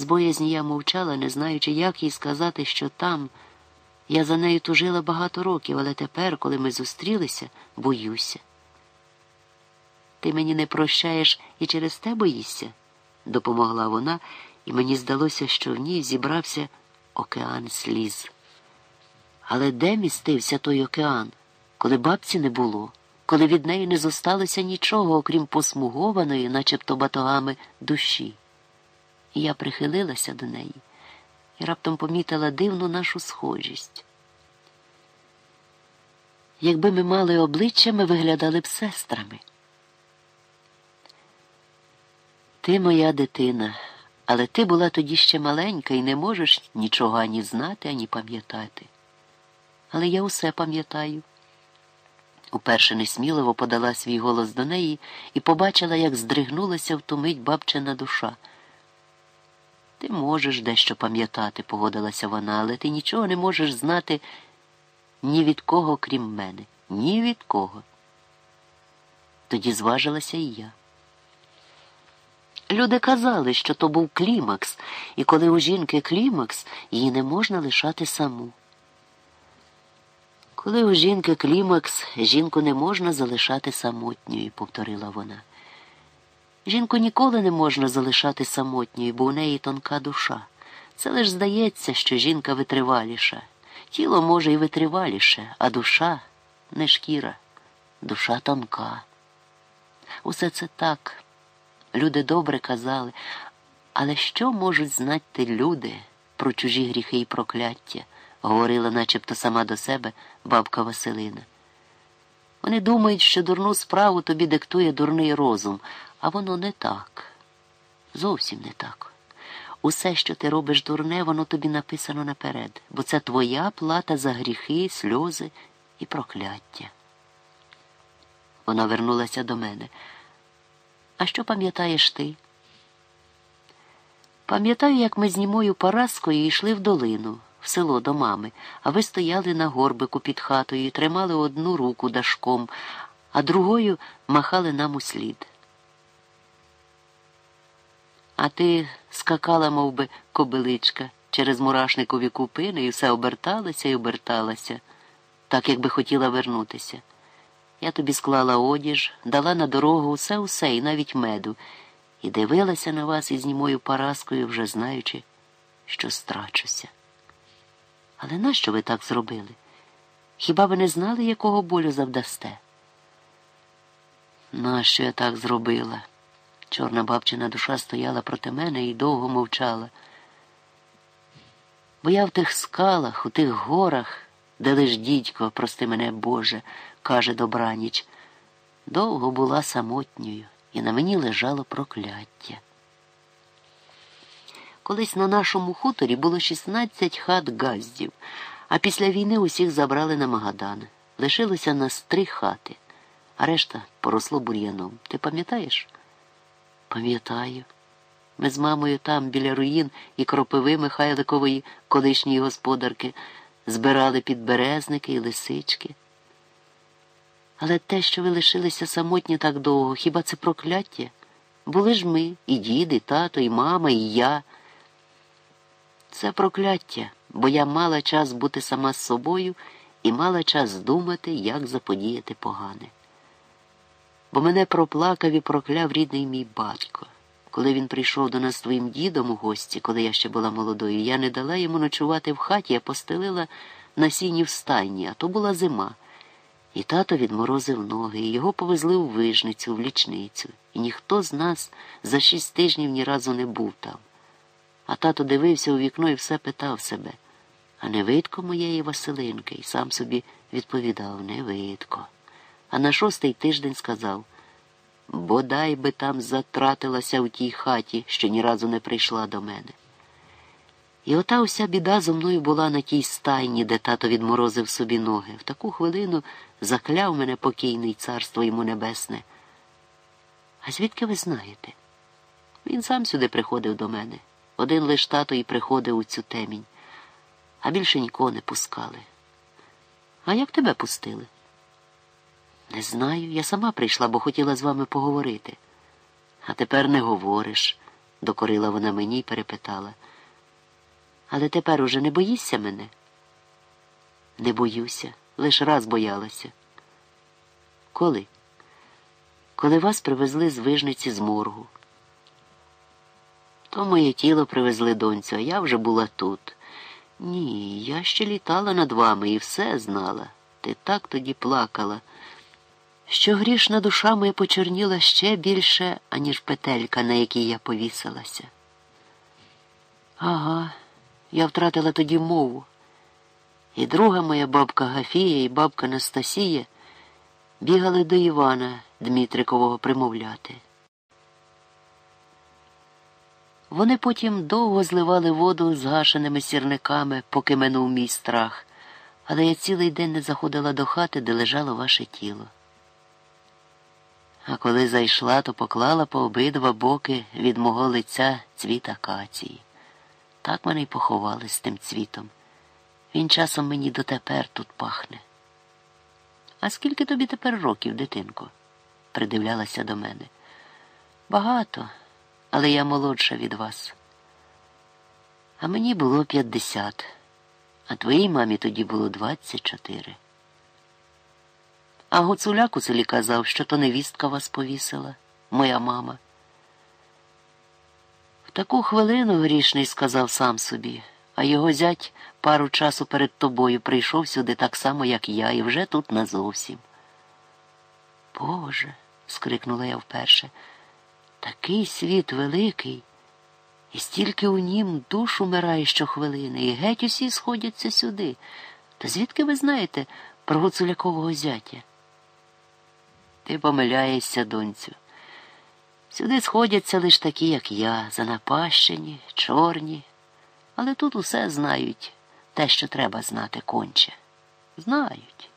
З боязні я мовчала, не знаючи, як їй сказати, що там. Я за нею тужила багато років, але тепер, коли ми зустрілися, боюся. Ти мені не прощаєш і через те боїшся, допомогла вона, і мені здалося, що в ній зібрався океан сліз. Але де містився той океан, коли бабці не було, коли від неї не зосталося нічого, окрім посмугованої, начебто батогами, душі? Я прихилилася до неї і раптом помітила дивну нашу схожість. Якби ми мали обличчя, ми виглядали б сестрами. Ти моя дитина, але ти була тоді ще маленька і не можеш нічого ані знати, ані пам'ятати. Але я усе пам'ятаю. Уперше несміливо подала свій голос до неї і побачила, як здригнулася в ту мить бабчина душа. Ти можеш дещо пам'ятати, погодилася вона, але ти нічого не можеш знати ні від кого, крім мене, ні від кого. Тоді зважилася і я. Люди казали, що то був клімакс, і коли у жінки клімакс, її не можна лишати саму. Коли у жінки клімакс, жінку не можна залишати самотньою, повторила вона. Жінку ніколи не можна залишати самотньою, бо у неї тонка душа. Це лиш здається, що жінка витриваліша. Тіло може і витриваліше, а душа не шкіра, душа тонка. Усе це так. Люди добре казали, але що можуть знати люди про чужі гріхи і прокляття, говорила начебто сама до себе бабка Василина. Вони думають, що дурну справу тобі диктує дурний розум, а воно не так. Зовсім не так. Усе, що ти робиш дурне, воно тобі написано наперед, бо це твоя плата за гріхи, сльози і прокляття. Вона вернулася до мене. А що пам'ятаєш ти? Пам'ятаю, як ми з німою Параскою йшли в долину, в село до мами, а ви стояли на горбику під хатою і тримали одну руку дашком, а другою махали нам у слід. А ти скакала, мов би, кобиличка, через мурашникові купини і все оберталася і оберталася, так якби хотіла вернутися. Я тобі склала одіж, дала на дорогу усе усе і навіть меду, і дивилася на вас із німою Параскою, вже знаючи, що страчуся. Але нащо ви так зробили? Хіба ви не знали, якого болю завдасте? Нащо я так зробила? Чорна бабчина душа стояла проти мене і довго мовчала. Бо я в тих скалах, у тих горах, де лиш дідько, прости мене, Боже, каже добраніч, довго була самотньою, і на мені лежало прокляття. Колись на нашому хуторі було 16 хат газдів, а після війни усіх забрали на Магадан. Лишилося нас три хати, а решта поросло бур'яном. Ти пам'ятаєш? Пам'ятаю. Ми з мамою там, біля руїн і кропиви Михайликової колишньої господарки, збирали підберезники і лисички. Але те, що ви лишилися самотні так довго, хіба це прокляття? Були ж ми, і дід, і тато, і мама, і я. Це прокляття, бо я мала час бути сама з собою і мала час думати, як заподіяти погане. Бо мене проплакав і прокляв рідний мій батько. Коли він прийшов до нас з твоїм дідом у гості, коли я ще була молодою, я не дала йому ночувати в хаті, а постелила на сіні в стайні, а то була зима. І тато відморозив ноги, і його повезли у вижницю, в лічницю, і ніхто з нас за шість тижнів ні разу не був там. А тато дивився у вікно і все питав себе, а не видко моєї Василинки, і сам собі відповідав не видко. А на шостий тиждень сказав бодай би там затратилася в тій хаті, що ні разу не прийшла до мене. І ота уся біда зо мною була на тій стайні, де тато відморозив собі ноги. В таку хвилину закляв мене покійний царство йому небесне. А звідки ви знаєте? Він сам сюди приходив до мене. Один лиш тато і приходив у цю темінь, а більше нікого не пускали. А як тебе пустили? Не знаю. Я сама прийшла, бо хотіла з вами поговорити. А тепер не говориш. докорила вона мені і перепитала. Але тепер уже не боїшся мене? Не боюся, лиш раз боялася. Коли? Коли вас привезли з вижниці з моргу. То моє тіло привезли донцю, а я вже була тут. Ні, я ще літала над вами і все знала. Ти так тоді плакала, що грішна душа моя почорніла ще більше, аніж петелька, на якій я повісилася. Ага, я втратила тоді мову. І друга моя бабка Гафія і бабка Настасія бігали до Івана Дмитрикового примовляти. Вони потім довго зливали воду з гашеними сірниками, поки минув мій страх, але я цілий день не заходила до хати, де лежало ваше тіло. А коли зайшла, то поклала по обидва боки від мого лиця цвіт акації. Так мене й поховали з тим цвітом. Він часом мені дотепер тут пахне. А скільки тобі тепер років, дитинко? придивлялася до мене. Багато але я молодша від вас. А мені було п'ятдесят, а твоїй мамі тоді було двадцять чотири. А Гуцуляк у селі казав, що то невістка вас повісила, моя мама. В таку хвилину грішний сказав сам собі, а його зять пару часу перед тобою прийшов сюди так само, як я, і вже тут назовсім. Боже, скрикнула я вперше. Такий світ великий, і стільки у нім душ умирає щохвилини, і геть усі сходяться сюди. Та звідки ви знаєте про Гуцулякового зятя? Ти помиляєшся, донцю. Сюди сходяться лиш такі, як я, занапащені, чорні, але тут усе знають те, що треба знати конче. Знають.